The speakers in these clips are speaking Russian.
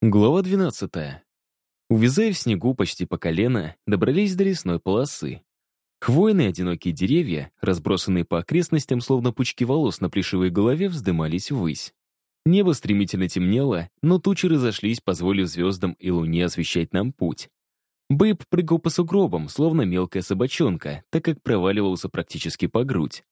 Глава 12. Увязая в снегу почти по колено, добрались до лесной полосы. Хвойные одинокие деревья, разбросанные по окрестностям, словно пучки волос на плешивой голове, вздымались ввысь. Небо стремительно темнело, но тучи разошлись, позволив звездам и луне освещать нам путь. Бэйб прыгал по сугробам, словно мелкая собачонка, так как проваливался практически по грудь.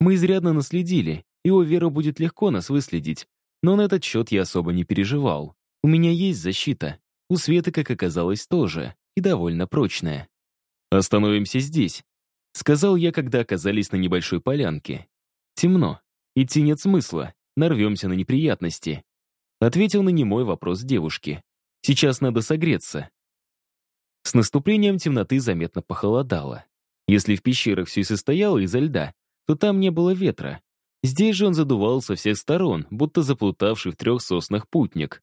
Мы изрядно наследили, и у Веру будет легко нас выследить, но на этот счет я особо не переживал. У меня есть защита. У Светы, как оказалось, тоже. И довольно прочная. «Остановимся здесь», — сказал я, когда оказались на небольшой полянке. «Темно. Идти нет смысла. Нарвемся на неприятности». Ответил на немой вопрос девушки. «Сейчас надо согреться». С наступлением темноты заметно похолодало. Если в пещерах все и состояло изо льда, то там не было ветра. Здесь же он задувал со всех сторон, будто заплутавший в трех соснах путник.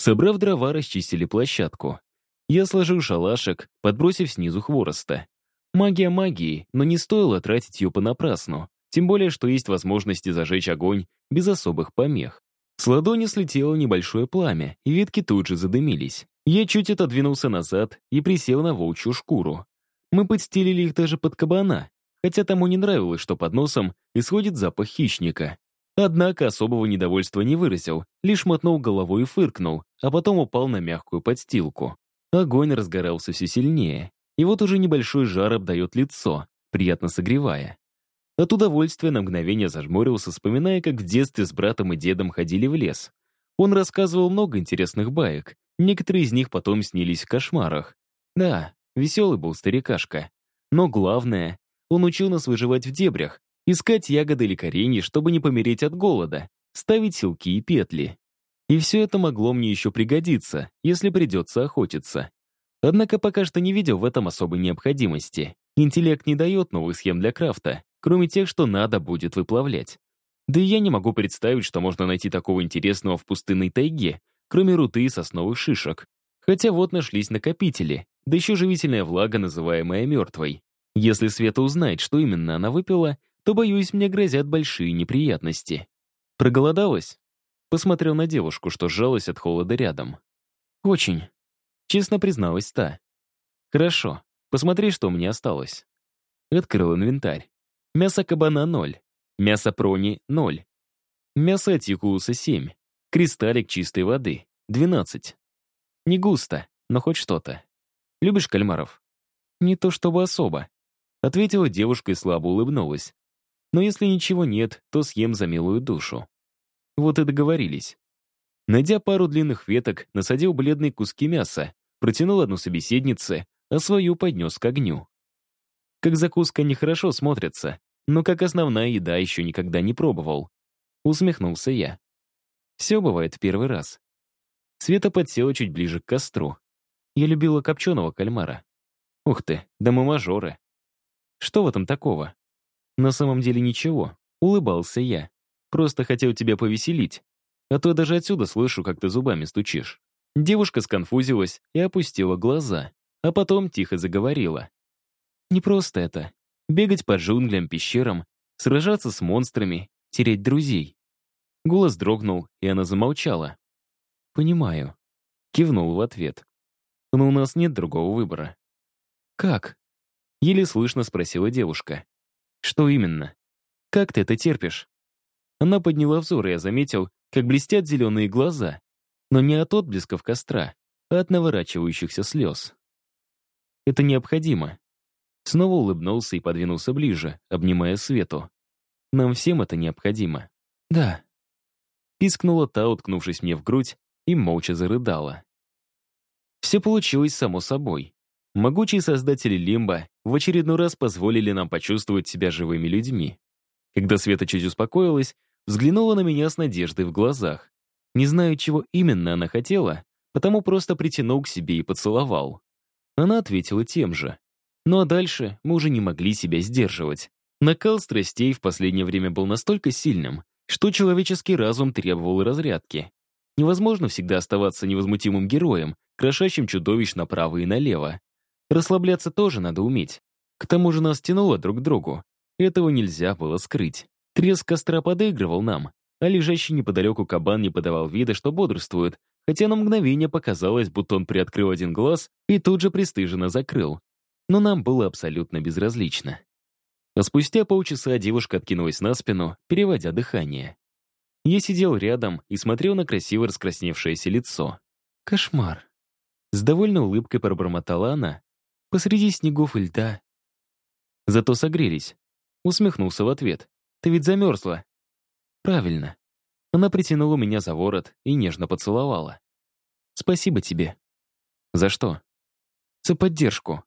Собрав дрова, расчистили площадку. Я сложил шалашик, подбросив снизу хвороста. Магия магии, но не стоило тратить ее понапрасну, тем более, что есть возможности зажечь огонь без особых помех. С ладони слетело небольшое пламя, и ветки тут же задымились. Я чуть отодвинулся назад и присел на волчью шкуру. Мы подстелили их даже под кабана, хотя тому не нравилось, что под носом исходит запах хищника. Однако особого недовольства не выразил, лишь мотнул головой и фыркнул, а потом упал на мягкую подстилку. Огонь разгорался все сильнее, и вот уже небольшой жар обдает лицо, приятно согревая. От удовольствия на мгновение зажмурился, вспоминая, как в детстве с братом и дедом ходили в лес. Он рассказывал много интересных баек, некоторые из них потом снились в кошмарах. Да, веселый был старикашка. Но главное, он учил нас выживать в дебрях, искать ягоды или коренья, чтобы не помереть от голода, ставить силки и петли. И все это могло мне еще пригодиться, если придется охотиться. Однако пока что не видел в этом особой необходимости. Интеллект не дает новых схем для крафта, кроме тех, что надо будет выплавлять. Да и я не могу представить, что можно найти такого интересного в пустынной тайге, кроме руты и сосновых шишек. Хотя вот нашлись накопители, да еще живительная влага, называемая мертвой. Если Света узнает, что именно она выпила, то, боюсь, мне грозят большие неприятности. Проголодалась? Посмотрел на девушку, что сжалась от холода рядом. Очень. Честно призналась та. Хорошо, посмотри, что меня осталось. Открыл инвентарь. Мясо кабана — ноль. Мясо прони — ноль. Мясо атикулуса — семь. Кристаллик чистой воды — двенадцать. Не густо, но хоть что-то. Любишь кальмаров? Не то чтобы особо. Ответила девушка и слабо улыбнулась. Но если ничего нет, то съем за милую душу. Вот и договорились. Найдя пару длинных веток, насадил бледные куски мяса, протянул одну собеседнице, а свою поднес к огню. Как закуска нехорошо смотрится, но как основная еда еще никогда не пробовал. Усмехнулся я. Все бывает в первый раз. Света подсела чуть ближе к костру. Я любила копченого кальмара. Ух ты, да мы мажоры. Что в этом такого? На самом деле ничего. Улыбался я. Просто хотел тебя повеселить. А то даже отсюда слышу, как ты зубами стучишь. Девушка сконфузилась и опустила глаза, а потом тихо заговорила. Не просто это. Бегать по джунглям, пещерам, сражаться с монстрами, терять друзей. Голос дрогнул, и она замолчала. «Понимаю», — кивнул в ответ. «Но у нас нет другого выбора». «Как?» — еле слышно спросила девушка. «Что именно? Как ты это терпишь?» Она подняла взор, и я заметил, как блестят зеленые глаза, но не от отблесков костра, а от наворачивающихся слез. «Это необходимо». Снова улыбнулся и подвинулся ближе, обнимая Свету. «Нам всем это необходимо». «Да». Пискнула та, уткнувшись мне в грудь, и молча зарыдала. Все получилось само собой. Могучие создатели Лимба в очередной раз позволили нам почувствовать себя живыми людьми. Когда Света чуть успокоилась, взглянула на меня с надеждой в глазах. Не знаю, чего именно она хотела, потому просто притянул к себе и поцеловал. Она ответила тем же. Ну а дальше мы уже не могли себя сдерживать. Накал страстей в последнее время был настолько сильным, что человеческий разум требовал разрядки. Невозможно всегда оставаться невозмутимым героем, крошащим чудовищ направо и налево. Расслабляться тоже надо уметь. К тому же нас тянуло друг к другу. Этого нельзя было скрыть. Треск костра подыгрывал нам, а лежащий неподалеку кабан не подавал вида, что бодрствует, хотя на мгновение показалось, будто он приоткрыл один глаз и тут же пристыженно закрыл. Но нам было абсолютно безразлично. А спустя полчаса девушка откинулась на спину, переводя дыхание. Я сидел рядом и смотрел на красиво раскрасневшееся лицо. Кошмар. С довольной улыбкой пробормотала она. Посреди снегов и льда. Зато согрелись. Усмехнулся в ответ. Ты ведь замерзла. Правильно. Она притянула меня за ворот и нежно поцеловала. Спасибо тебе. За что? За поддержку.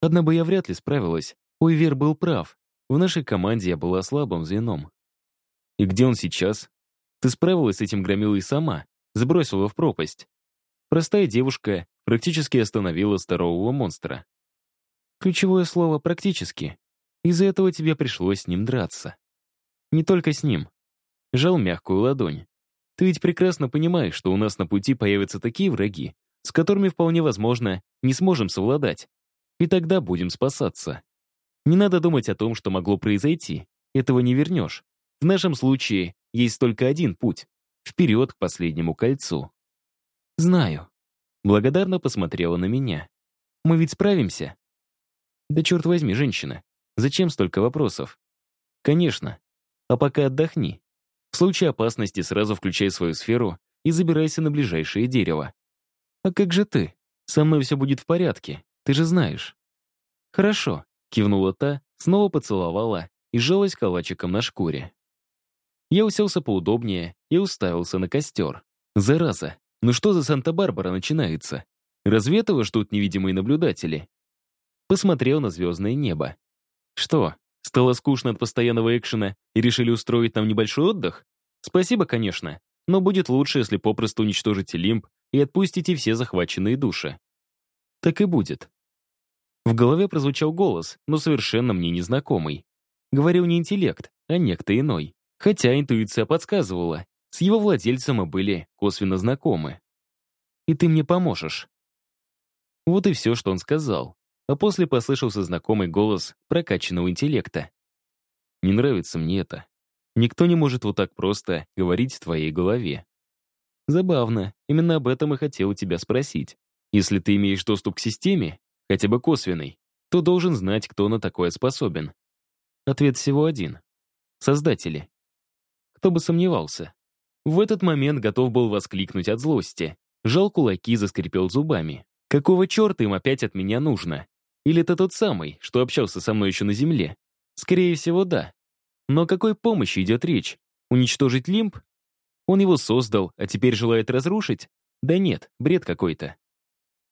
Одна бы я вряд ли справилась. Ойвер был прав. В нашей команде я была слабым звеном. И где он сейчас? Ты справилась с этим громилой сама, сбросила в пропасть. Простая девушка практически остановила здорового монстра. Ключевое слово «практически». Из-за этого тебе пришлось с ним драться. Не только с ним. Жал мягкую ладонь. Ты ведь прекрасно понимаешь, что у нас на пути появятся такие враги, с которыми вполне возможно не сможем совладать. И тогда будем спасаться. Не надо думать о том, что могло произойти. Этого не вернешь. В нашем случае есть только один путь — вперед к последнему кольцу. Знаю. Благодарно посмотрела на меня. Мы ведь справимся? Да черт возьми, женщина. Зачем столько вопросов? Конечно. А пока отдохни. В случае опасности сразу включай свою сферу и забирайся на ближайшее дерево. А как же ты? Со мной все будет в порядке, ты же знаешь. Хорошо, кивнула та, снова поцеловала и сжалась калачиком на шкуре. Я уселся поудобнее и уставился на костер. Зараза, ну что за Санта-Барбара начинается? Разве этого ждут невидимые наблюдатели? Посмотрел на звездное небо. Что, стало скучно от постоянного экшена и решили устроить там небольшой отдых? Спасибо, конечно, но будет лучше, если попросту уничтожите лимб и отпустите все захваченные души. Так и будет. В голове прозвучал голос, но совершенно мне незнакомый. Говорил не интеллект, а некто иной. Хотя интуиция подсказывала, с его владельцем мы были косвенно знакомы. «И ты мне поможешь». Вот и все, что он сказал. А после послышался знакомый голос прокачанного интеллекта. «Не нравится мне это. Никто не может вот так просто говорить в твоей голове». Забавно, именно об этом и хотел тебя спросить. Если ты имеешь доступ к системе, хотя бы косвенный, то должен знать, кто на такое способен. Ответ всего один. Создатели. Кто бы сомневался. В этот момент готов был воскликнуть от злости. Жал кулаки, заскрипел зубами. Какого черта им опять от меня нужно? Или это тот самый, что общался со мной еще на земле? Скорее всего, да. Но о какой помощи идет речь? Уничтожить лимб? Он его создал, а теперь желает разрушить? Да нет, бред какой-то.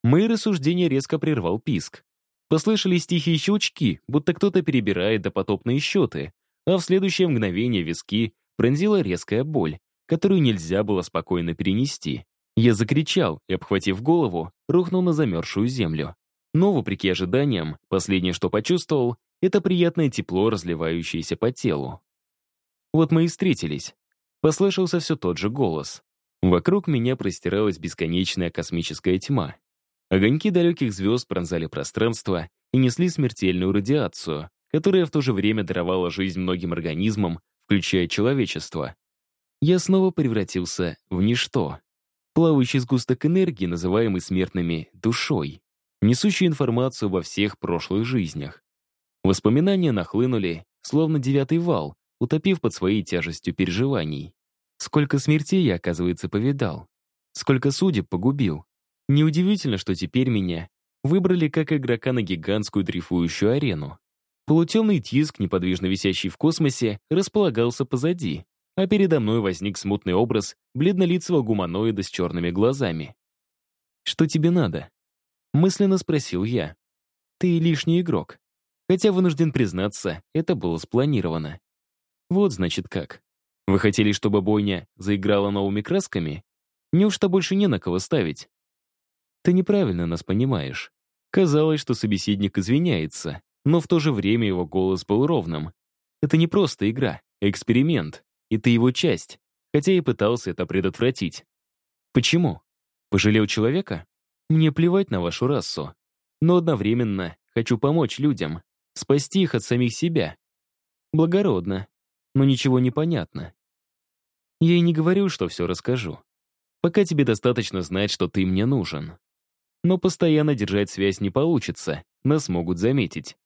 Мои рассуждения резко прервал писк. Послышались тихие щелчки, будто кто-то перебирает допотопные счеты, а в следующее мгновение виски пронзила резкая боль, которую нельзя было спокойно перенести. Я закричал и, обхватив голову, рухнул на замерзшую землю. Но, вопреки ожиданиям, последнее, что почувствовал, это приятное тепло, разливающееся по телу. Вот мы и встретились. Послышался все тот же голос. Вокруг меня простиралась бесконечная космическая тьма. Огоньки далеких звезд пронзали пространство и несли смертельную радиацию, которая в то же время даровала жизнь многим организмам, включая человечество. Я снова превратился в ничто. Плавающий сгусток энергии, называемый смертными душой, несущий информацию во всех прошлых жизнях. Воспоминания нахлынули, словно девятый вал, утопив под своей тяжестью переживаний. Сколько смертей я, оказывается, повидал. Сколько судеб погубил. Неудивительно, что теперь меня выбрали как игрока на гигантскую дрейфующую арену. Полутемный диск, неподвижно висящий в космосе, располагался позади, а передо мной возник смутный образ бледнолицего гуманоида с черными глазами. «Что тебе надо?» Мысленно спросил я. «Ты лишний игрок». Хотя, вынужден признаться, это было спланировано. Вот, значит, как. Вы хотели, чтобы бойня заиграла новыми красками? Неужто больше не на кого ставить? Ты неправильно нас понимаешь. Казалось, что собеседник извиняется, но в то же время его голос был ровным. Это не просто игра, а эксперимент, и ты его часть, хотя и пытался это предотвратить. Почему? Пожалел человека? Мне плевать на вашу расу. Но одновременно хочу помочь людям, спасти их от самих себя. Благородно, но ничего не понятно. Я и не говорю, что все расскажу. пока тебе достаточно знать, что ты мне нужен. Но постоянно держать связь не получится, нас могут заметить.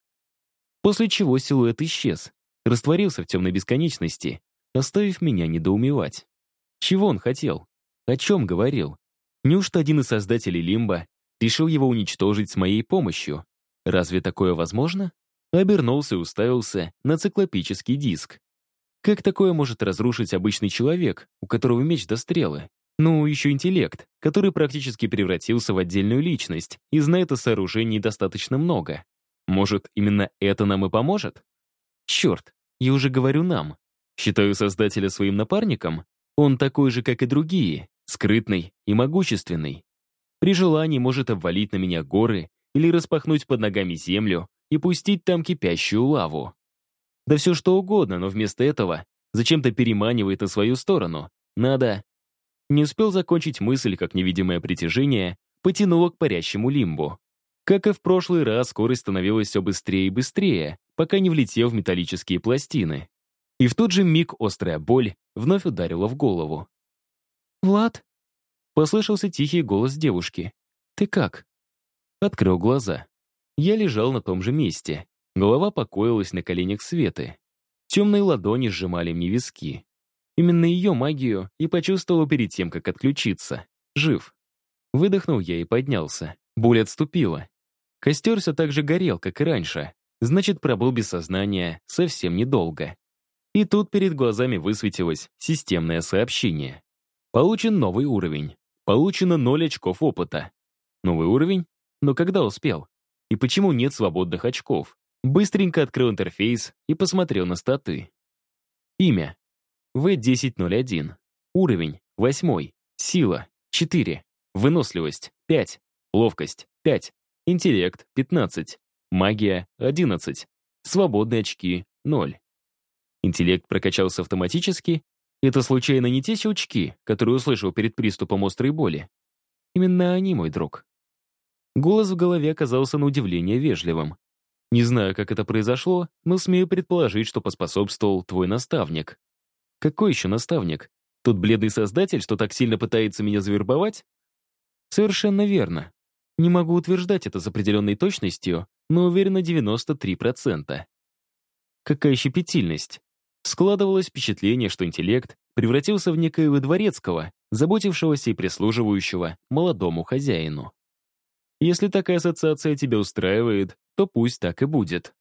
После чего силуэт исчез, растворился в темной бесконечности, оставив меня недоумевать. Чего он хотел? О чем говорил? Неужто один из создателей Лимба решил его уничтожить с моей помощью? Разве такое возможно? Обернулся и уставился на циклопический диск. Как такое может разрушить обычный человек, у которого меч до стрелы? Ну, еще интеллект, который практически превратился в отдельную личность и знает о сооружении достаточно много. Может, именно это нам и поможет? Черт, я уже говорю «нам». Считаю создателя своим напарником. Он такой же, как и другие, скрытный и могущественный. При желании может обвалить на меня горы или распахнуть под ногами землю и пустить там кипящую лаву. Да все что угодно, но вместо этого зачем-то переманивает на свою сторону. Надо... Не успел закончить мысль, как невидимое притяжение потянуло к парящему лимбу. Как и в прошлый раз, скорость становилась все быстрее и быстрее, пока не влетел в металлические пластины. И в тот же миг острая боль вновь ударила в голову. «Влад?» Послышался тихий голос девушки. «Ты как?» Открыл глаза. Я лежал на том же месте, Голова покоилась на коленях Светы. Темные ладони сжимали мне виски. Именно ее магию и почувствовал перед тем, как отключиться. Жив. Выдохнул я и поднялся. Боль отступила. Костер все так же горел, как и раньше. Значит, пробыл без сознания совсем недолго. И тут перед глазами высветилось системное сообщение. Получен новый уровень. Получено 0 очков опыта. Новый уровень? Но когда успел? И почему нет свободных очков? Быстренько открыл интерфейс и посмотрел на статы. Имя. В1001. Уровень. 8. Сила. 4. Выносливость. 5. Ловкость. 5. Интеллект. 15. Магия. 11. Свободные очки. 0. Интеллект прокачался автоматически. Это случайно не те щелчки, которые услышал перед приступом острой боли? Именно они, мой друг. Голос в голове оказался на удивление вежливым. Не знаю, как это произошло, но смею предположить, что поспособствовал твой наставник. Какой еще наставник? Тот бледный создатель, что так сильно пытается меня завербовать? Совершенно верно. Не могу утверждать это с определенной точностью, но уверен на 93%. Какая щепетильность. Складывалось впечатление, что интеллект превратился в некоего дворецкого, заботившегося и прислуживающего молодому хозяину. Если такая ассоциация тебя устраивает, то пусть так и будет.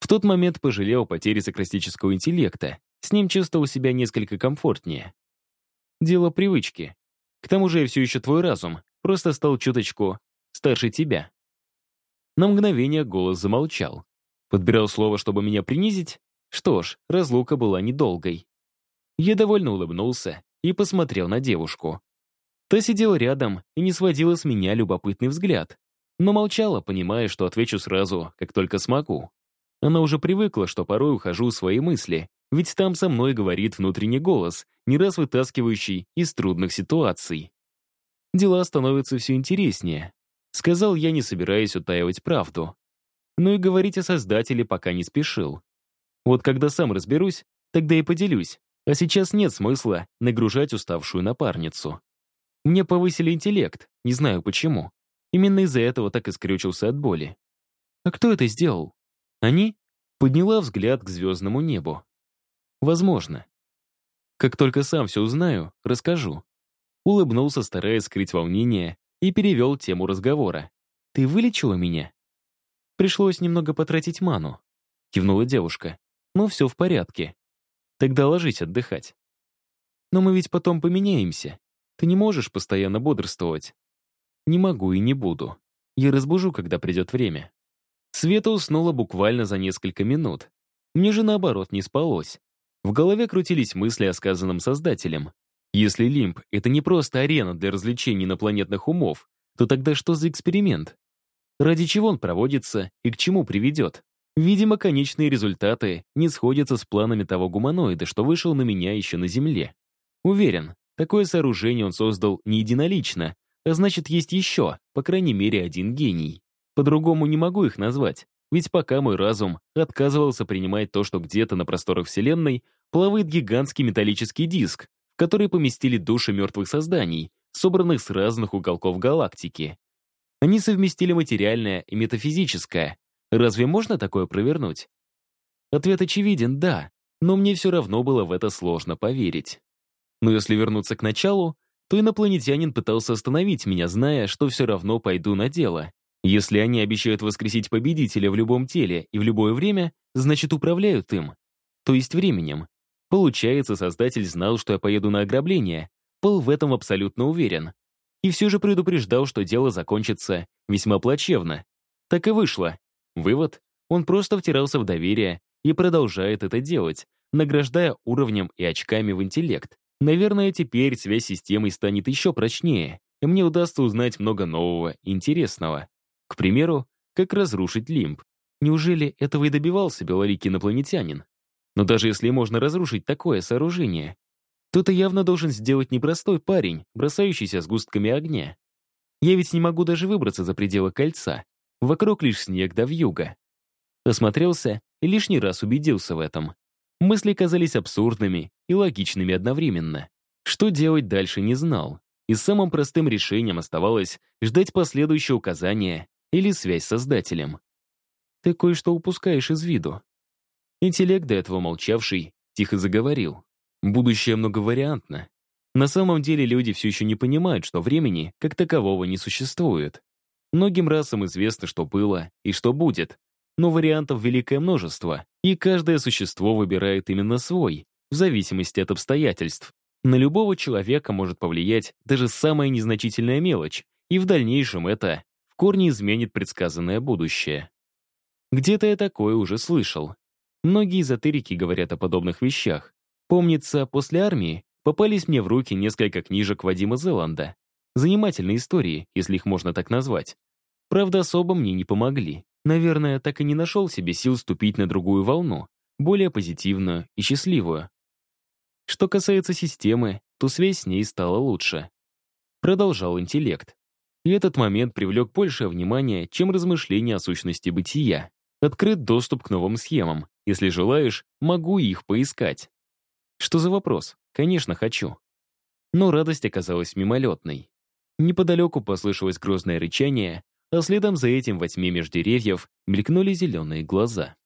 В тот момент пожалел о потере сокрастического интеллекта. С ним чувствовал себя несколько комфортнее. Дело привычки. К тому же я все еще твой разум, просто стал чуточку старше тебя. На мгновение голос замолчал. Подбирал слово, чтобы меня принизить? Что ж, разлука была недолгой. Я довольно улыбнулся и посмотрел на девушку. Та сидела рядом и не сводила с меня любопытный взгляд, но молчала, понимая, что отвечу сразу, как только смогу. Она уже привыкла, что порой ухожу в свои мысли, ведь там со мной говорит внутренний голос, не раз вытаскивающий из трудных ситуаций. Дела становятся все интереснее. Сказал я, не собираясь утаивать правду. Но и говорить о Создателе пока не спешил. Вот когда сам разберусь, тогда и поделюсь, а сейчас нет смысла нагружать уставшую напарницу. Мне повысили интеллект, не знаю почему. Именно из-за этого так и скрючился от боли. А кто это сделал? Они? Подняла взгляд к звездному небу. Возможно. Как только сам все узнаю, расскажу. Улыбнулся, стараясь скрыть волнение, и перевел тему разговора. «Ты вылечила меня?» «Пришлось немного потратить ману», — кивнула девушка. «Но все в порядке. Тогда ложись отдыхать». «Но мы ведь потом поменяемся. Ты не можешь постоянно бодрствовать. Не могу и не буду. Я разбужу, когда придет время. Света уснула буквально за несколько минут. Мне же, наоборот, не спалось. В голове крутились мысли о сказанном создателем. Если Лимб — это не просто арена для развлечений инопланетных умов, то тогда что за эксперимент? Ради чего он проводится и к чему приведет? Видимо, конечные результаты не сходятся с планами того гуманоида, что вышел на меня еще на Земле. Уверен, такое сооружение он создал не единолично, а значит, есть еще, по крайней мере, один гений. По-другому не могу их назвать, ведь пока мой разум отказывался принимать то, что где-то на просторах Вселенной плавает гигантский металлический диск, в который поместили души мертвых созданий, собранных с разных уголков галактики. Они совместили материальное и метафизическое. Разве можно такое провернуть? Ответ очевиден — да, но мне все равно было в это сложно поверить. Но если вернуться к началу, то инопланетянин пытался остановить меня, зная, что все равно пойду на дело. Если они обещают воскресить победителя в любом теле и в любое время, значит, управляют им. То есть временем. Получается, создатель знал, что я поеду на ограбление. Пол в этом абсолютно уверен. И все же предупреждал, что дело закончится весьма плачевно. Так и вышло. Вывод — он просто втирался в доверие и продолжает это делать, награждая уровнем и очками в интеллект. Наверное, теперь связь с системой станет еще прочнее, и мне удастся узнать много нового и интересного. К примеру, как разрушить лимб. Неужели этого и добивался белорикий инопланетянин? Но даже если можно разрушить такое сооружение, то это явно должен сделать непростой парень, бросающийся с густками огня. Я ведь не могу даже выбраться за пределы кольца. Вокруг лишь снег да вьюга. Осмотрелся и лишний раз убедился в этом. Мысли казались абсурдными и логичными одновременно. Что делать дальше не знал. И самым простым решением оставалось ждать последующего указания или связь с Создателем. Ты кое-что упускаешь из виду. Интеллект, до этого молчавший, тихо заговорил. Будущее многовариантно. На самом деле люди все еще не понимают, что времени как такового не существует. Многим расам известно, что было и что будет, но вариантов великое множество, и каждое существо выбирает именно свой, в зависимости от обстоятельств. На любого человека может повлиять даже самая незначительная мелочь, и в дальнейшем это в корне изменит предсказанное будущее. Где-то я такое уже слышал. Многие эзотерики говорят о подобных вещах. Помнится, после армии попались мне в руки несколько книжек Вадима Зеланда. Занимательные истории, если их можно так назвать. Правда, особо мне не помогли. Наверное, так и не нашел себе сил ступить на другую волну, более позитивную и счастливую. Что касается системы, то связь с ней стала лучше. Продолжал интеллект. И этот момент привлек большее внимание, чем размышления о сущности бытия. Открыт доступ к новым схемам. Если желаешь, могу их поискать. Что за вопрос? Конечно, хочу. Но радость оказалась мимолетной. Неподалеку послышалось грозное рычание, а следом за этим во тьме меж мелькнули зеленые глаза.